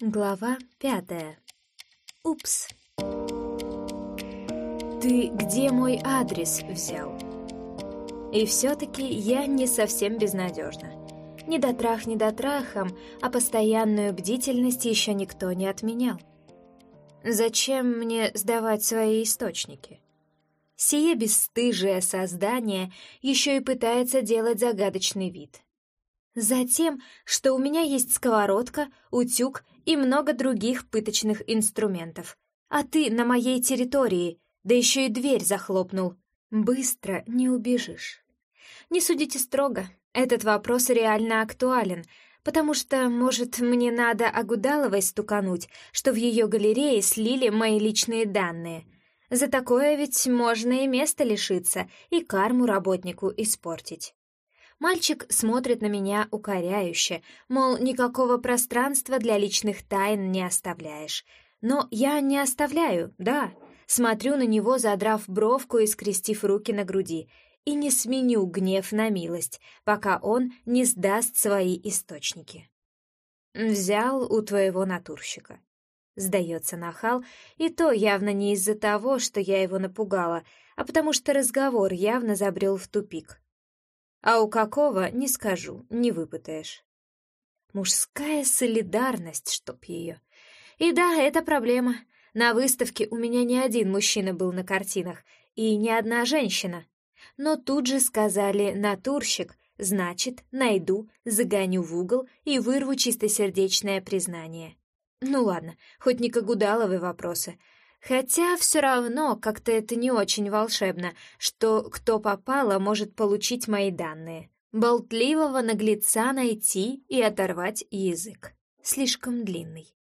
Глава пятая. Упс. Ты где мой адрес взял? И все-таки я не совсем безнадежна. Ни дотрах, ни дотрахом, а постоянную бдительность еще никто не отменял. Зачем мне сдавать свои источники? Сие бесстыжее создание еще и пытается делать загадочный вид. Затем, что у меня есть сковородка, утюг и много других пыточных инструментов. А ты на моей территории, да еще и дверь захлопнул. Быстро не убежишь. Не судите строго, этот вопрос реально актуален, потому что, может, мне надо Агудаловой стукануть, что в ее галерее слили мои личные данные. За такое ведь можно и место лишиться, и карму работнику испортить. Мальчик смотрит на меня укоряюще, мол, никакого пространства для личных тайн не оставляешь. Но я не оставляю, да. Смотрю на него, задрав бровку и скрестив руки на груди, и не сменю гнев на милость, пока он не сдаст свои источники. «Взял у твоего натурщика», — сдается нахал, и то явно не из-за того, что я его напугала, а потому что разговор явно забрел в тупик. А у какого, не скажу, не выпытаешь. Мужская солидарность, чтоб ее. И да, это проблема. На выставке у меня не один мужчина был на картинах, и не одна женщина. Но тут же сказали «натурщик», значит, найду, загоню в угол и вырву чистосердечное признание. Ну ладно, хоть не Кагудаловы вопросы — Хотя все равно как-то это не очень волшебно, что кто попало может получить мои данные. Болтливого наглеца найти и оторвать язык. Слишком длинный.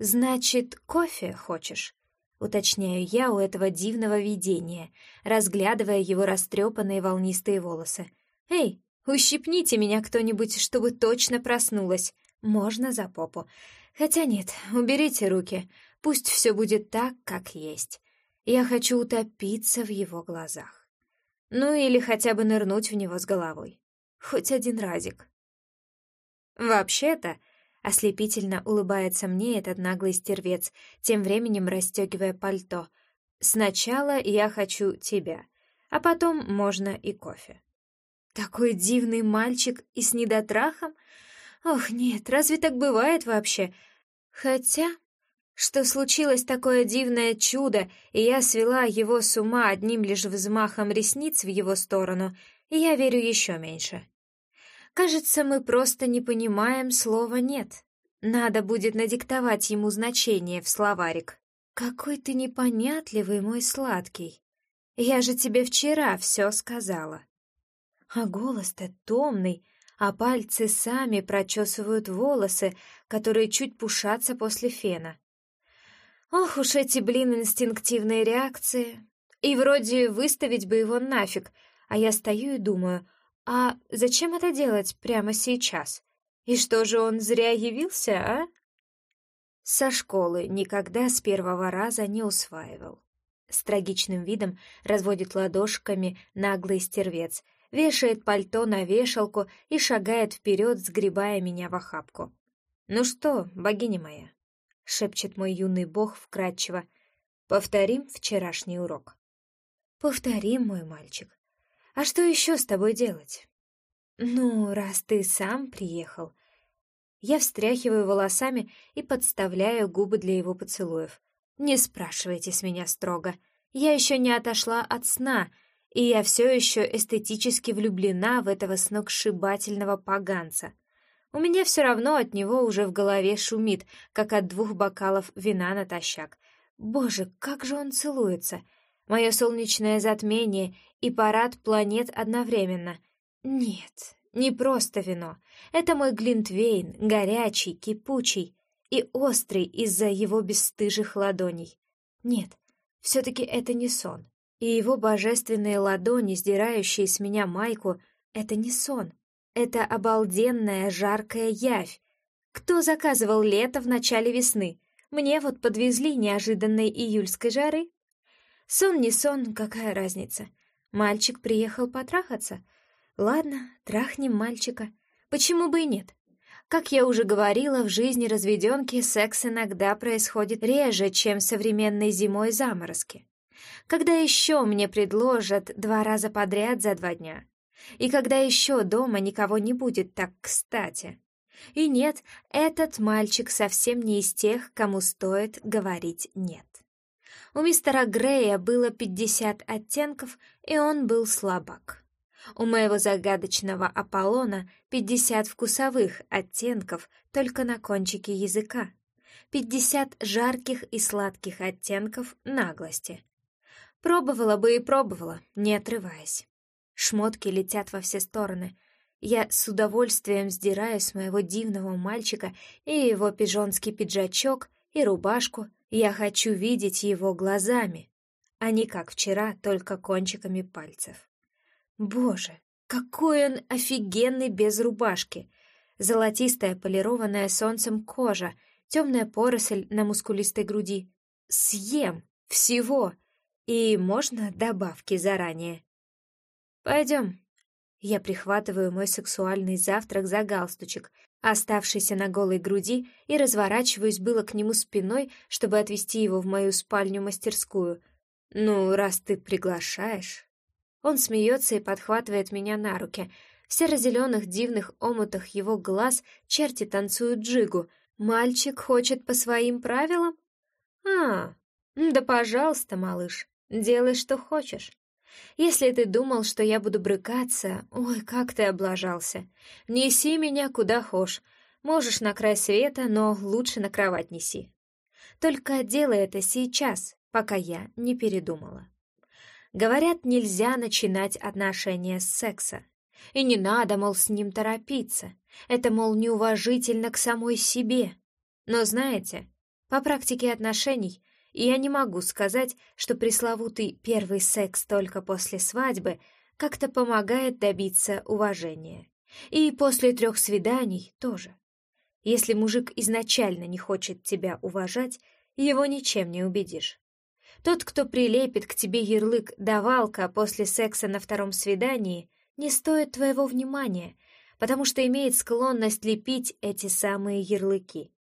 «Значит, кофе хочешь?» — уточняю я у этого дивного видения, разглядывая его растрепанные волнистые волосы. «Эй, ущипните меня кто-нибудь, чтобы точно проснулась. Можно за попу. Хотя нет, уберите руки. Пусть все будет так, как есть. Я хочу утопиться в его глазах. Ну или хотя бы нырнуть в него с головой. Хоть один разик. Вообще-то, ослепительно улыбается мне этот наглый стервец, тем временем расстегивая пальто. Сначала я хочу тебя, а потом можно и кофе. Такой дивный мальчик и с недотрахом? Ох, нет, разве так бывает вообще? Хотя что случилось такое дивное чудо, и я свела его с ума одним лишь взмахом ресниц в его сторону, я верю еще меньше. Кажется, мы просто не понимаем слова «нет». Надо будет надиктовать ему значение в словарик. «Какой ты непонятливый, мой сладкий! Я же тебе вчера все сказала!» А голос-то томный, а пальцы сами прочесывают волосы, которые чуть пушатся после фена. Ох уж эти, блин, инстинктивные реакции. И вроде выставить бы его нафиг, а я стою и думаю, а зачем это делать прямо сейчас? И что же он зря явился, а? Со школы никогда с первого раза не усваивал. С трагичным видом разводит ладошками наглый стервец, вешает пальто на вешалку и шагает вперед, сгребая меня в охапку. «Ну что, богиня моя, — шепчет мой юный бог вкрадчиво. «Повторим вчерашний урок». «Повторим, мой мальчик. А что еще с тобой делать?» «Ну, раз ты сам приехал...» Я встряхиваю волосами и подставляю губы для его поцелуев. «Не спрашивайте с меня строго. Я еще не отошла от сна, и я все еще эстетически влюблена в этого сногсшибательного поганца. У меня все равно от него уже в голове шумит, как от двух бокалов вина натощак. Боже, как же он целуется! Мое солнечное затмение и парад планет одновременно. Нет, не просто вино. Это мой глинтвейн, горячий, кипучий и острый из-за его бесстыжих ладоней. Нет, все-таки это не сон. И его божественные ладони, сдирающие с меня майку, это не сон. Это обалденная жаркая явь. Кто заказывал лето в начале весны? Мне вот подвезли неожиданной июльской жары. Сон не сон, какая разница? Мальчик приехал потрахаться. Ладно, трахнем мальчика. Почему бы и нет? Как я уже говорила, в жизни разведенки секс иногда происходит реже, чем современной зимой заморозки. Когда еще мне предложат два раза подряд за два дня? И когда еще дома никого не будет так кстати? И нет, этот мальчик совсем не из тех, кому стоит говорить «нет». У мистера Грея было пятьдесят оттенков, и он был слабак. У моего загадочного Аполлона пятьдесят вкусовых оттенков только на кончике языка. Пятьдесят жарких и сладких оттенков наглости. Пробовала бы и пробовала, не отрываясь. Шмотки летят во все стороны. Я с удовольствием сдираю с моего дивного мальчика и его пижонский пиджачок, и рубашку. Я хочу видеть его глазами, а не как вчера, только кончиками пальцев. Боже, какой он офигенный без рубашки! Золотистая, полированная солнцем кожа, темная поросль на мускулистой груди. Съем! Всего! И можно добавки заранее. Пойдем. Я прихватываю мой сексуальный завтрак за галстучек, оставшийся на голой груди, и разворачиваюсь было к нему спиной, чтобы отвести его в мою спальню-мастерскую. Ну, раз ты приглашаешь... Он смеется и подхватывает меня на руки. В серо-зеленых дивных омутах его глаз черти танцуют джигу. Мальчик хочет по своим правилам? А, да пожалуйста, малыш, делай, что хочешь. Если ты думал, что я буду брыкаться, ой, как ты облажался. Неси меня куда хошь. Можешь на край света, но лучше на кровать неси. Только делай это сейчас, пока я не передумала. Говорят, нельзя начинать отношения с секса. И не надо, мол, с ним торопиться. Это, мол, неуважительно к самой себе. Но знаете, по практике отношений я не могу сказать, что пресловутый первый секс только после свадьбы как-то помогает добиться уважения. И после трех свиданий тоже. Если мужик изначально не хочет тебя уважать, его ничем не убедишь. Тот, кто прилепит к тебе ярлык «давалка» после секса на втором свидании, не стоит твоего внимания, потому что имеет склонность лепить эти самые ярлыки.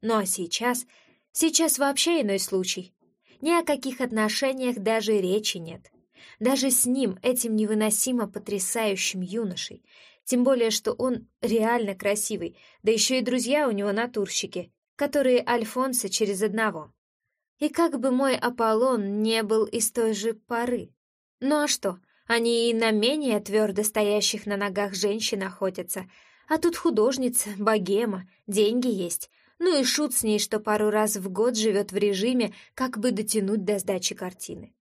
Ну а сейчас, сейчас вообще иной случай. Ни о каких отношениях даже речи нет. Даже с ним, этим невыносимо потрясающим юношей, тем более, что он реально красивый, да еще и друзья у него натурщики, которые Альфонса через одного. И как бы мой Аполлон не был из той же поры. Ну а что, они и на менее твердо стоящих на ногах женщин охотятся, а тут художница, богема, деньги есть. Ну и шут с ней, что пару раз в год живет в режиме, как бы дотянуть до сдачи картины.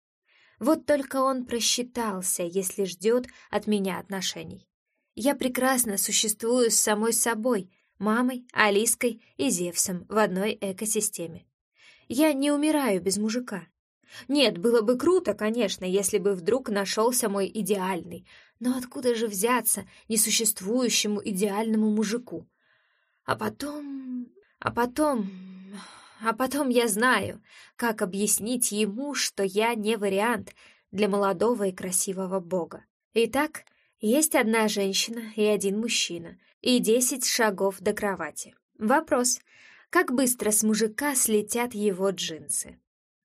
Вот только он просчитался, если ждет от меня отношений. Я прекрасно существую с самой собой, мамой, Алиской и Зевсом в одной экосистеме. Я не умираю без мужика. Нет, было бы круто, конечно, если бы вдруг нашелся мой идеальный, но откуда же взяться несуществующему идеальному мужику? А потом... А потом... А потом я знаю, как объяснить ему, что я не вариант для молодого и красивого бога. Итак, есть одна женщина и один мужчина, и десять шагов до кровати. Вопрос — как быстро с мужика слетят его джинсы?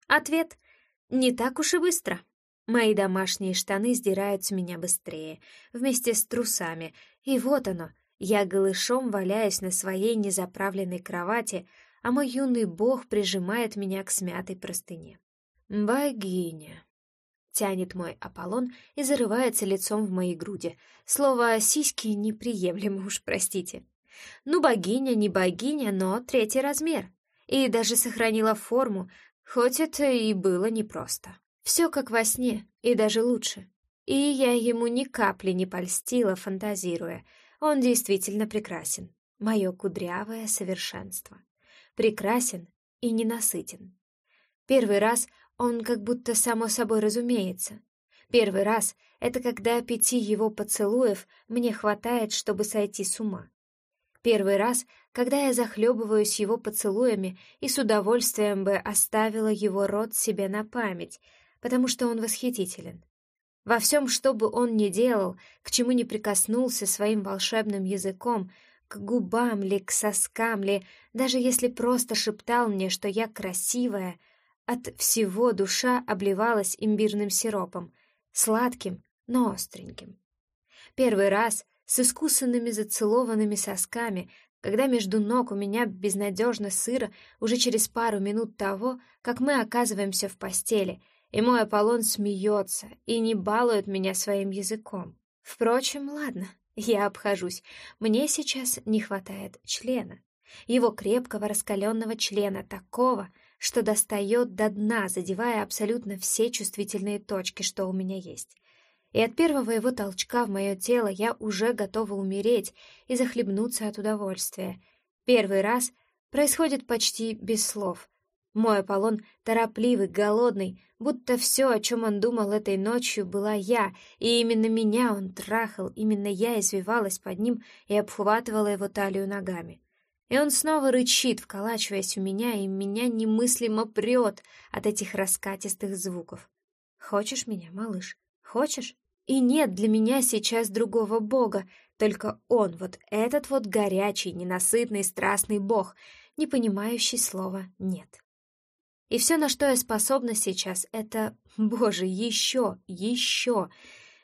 Ответ — не так уж и быстро. Мои домашние штаны сдирают с меня быстрее, вместе с трусами, и вот оно, я голышом валяюсь на своей незаправленной кровати, а мой юный бог прижимает меня к смятой простыне. «Богиня!» — тянет мой Аполлон и зарывается лицом в мои груди. Слово «сиськи» неприемлемо уж, простите. Ну, богиня, не богиня, но третий размер. И даже сохранила форму, хоть это и было непросто. Все как во сне, и даже лучше. И я ему ни капли не польстила, фантазируя. Он действительно прекрасен. Мое кудрявое совершенство. Прекрасен и ненасытен. Первый раз он как будто само собой разумеется. Первый раз — это когда пяти его поцелуев мне хватает, чтобы сойти с ума. Первый раз, когда я захлебываюсь его поцелуями и с удовольствием бы оставила его рот себе на память, потому что он восхитителен. Во всем, что бы он ни делал, к чему ни прикоснулся своим волшебным языком, к губам ли, к соскам ли, даже если просто шептал мне, что я красивая, от всего душа обливалась имбирным сиропом, сладким, но остреньким. Первый раз с искусанными зацелованными сосками, когда между ног у меня безнадежно сыро уже через пару минут того, как мы оказываемся в постели, и мой Аполлон смеется и не балует меня своим языком. Впрочем, ладно, я обхожусь. Мне сейчас не хватает члена. Его крепкого раскаленного члена, такого, что достает до дна, задевая абсолютно все чувствительные точки, что у меня есть. И от первого его толчка в мое тело я уже готова умереть и захлебнуться от удовольствия. Первый раз происходит почти без слов. Мой Аполлон торопливый, голодный, будто все, о чем он думал этой ночью, была я, и именно меня он трахал, именно я извивалась под ним и обхватывала его талию ногами. И он снова рычит, вколачиваясь у меня, и меня немыслимо прет от этих раскатистых звуков. «Хочешь меня, малыш? Хочешь?» И нет для меня сейчас другого бога, только он, вот этот вот горячий, ненасытный, страстный бог, не понимающий слова «нет». И все, на что я способна сейчас, это, боже, еще, еще.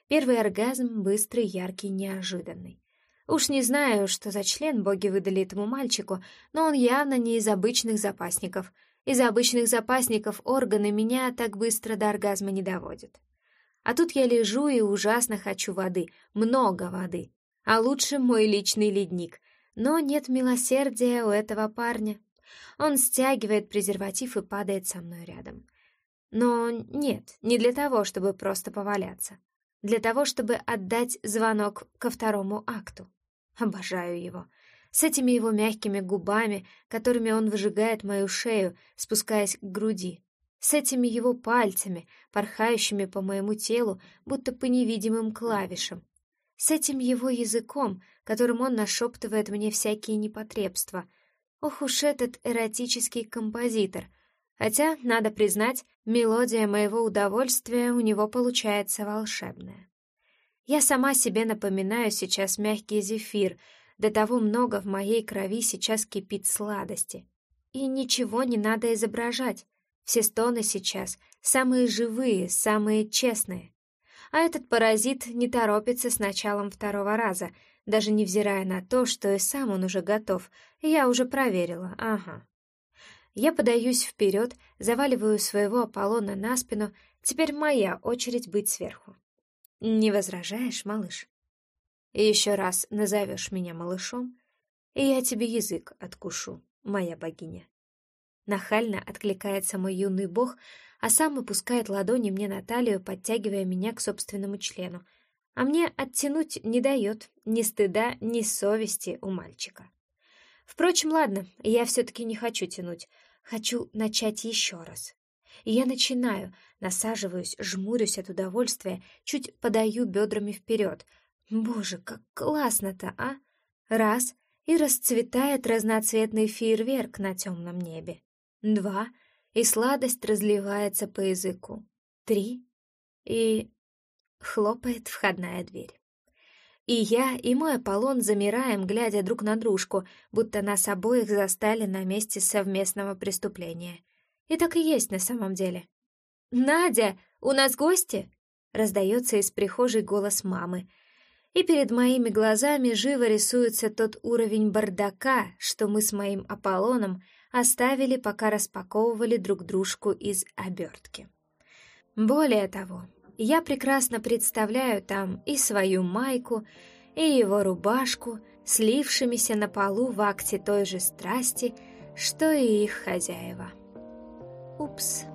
Первый оргазм быстрый, яркий, неожиданный. Уж не знаю, что за член боги выдали этому мальчику, но он явно не из обычных запасников. Из обычных запасников органы меня так быстро до оргазма не доводят. А тут я лежу и ужасно хочу воды, много воды. А лучше мой личный ледник. Но нет милосердия у этого парня. Он стягивает презерватив и падает со мной рядом. Но нет, не для того, чтобы просто поваляться. Для того, чтобы отдать звонок ко второму акту. Обожаю его. С этими его мягкими губами, которыми он выжигает мою шею, спускаясь к груди. С этими его пальцами, порхающими по моему телу, будто по невидимым клавишам. С этим его языком, которым он нашептывает мне всякие непотребства — Ох уж этот эротический композитор. Хотя, надо признать, мелодия моего удовольствия у него получается волшебная. Я сама себе напоминаю сейчас мягкий зефир, до того много в моей крови сейчас кипит сладости. И ничего не надо изображать. Все стоны сейчас самые живые, самые честные. А этот паразит не торопится с началом второго раза — даже невзирая на то, что и сам он уже готов. Я уже проверила, ага. Я подаюсь вперед, заваливаю своего Аполлона на спину, теперь моя очередь быть сверху. Не возражаешь, малыш? еще раз назовешь меня малышом, и я тебе язык откушу, моя богиня. Нахально откликается мой юный бог, а сам опускает ладони мне на талию, подтягивая меня к собственному члену, а мне оттянуть не дает ни стыда, ни совести у мальчика. Впрочем, ладно, я все-таки не хочу тянуть, хочу начать еще раз. И я начинаю, насаживаюсь, жмурюсь от удовольствия, чуть подаю бедрами вперед. Боже, как классно-то, а! Раз — и расцветает разноцветный фейерверк на темном небе. Два — и сладость разливается по языку. Три — и Хлопает входная дверь. И я, и мой Аполлон замираем, глядя друг на дружку, будто нас обоих застали на месте совместного преступления. И так и есть на самом деле. «Надя, у нас гости?» — раздается из прихожей голос мамы. И перед моими глазами живо рисуется тот уровень бардака, что мы с моим Аполлоном оставили, пока распаковывали друг дружку из обертки. Более того, я прекрасно представляю там и свою майку, и его рубашку, слившимися на полу в акте той же страсти, что и их хозяева. Упс.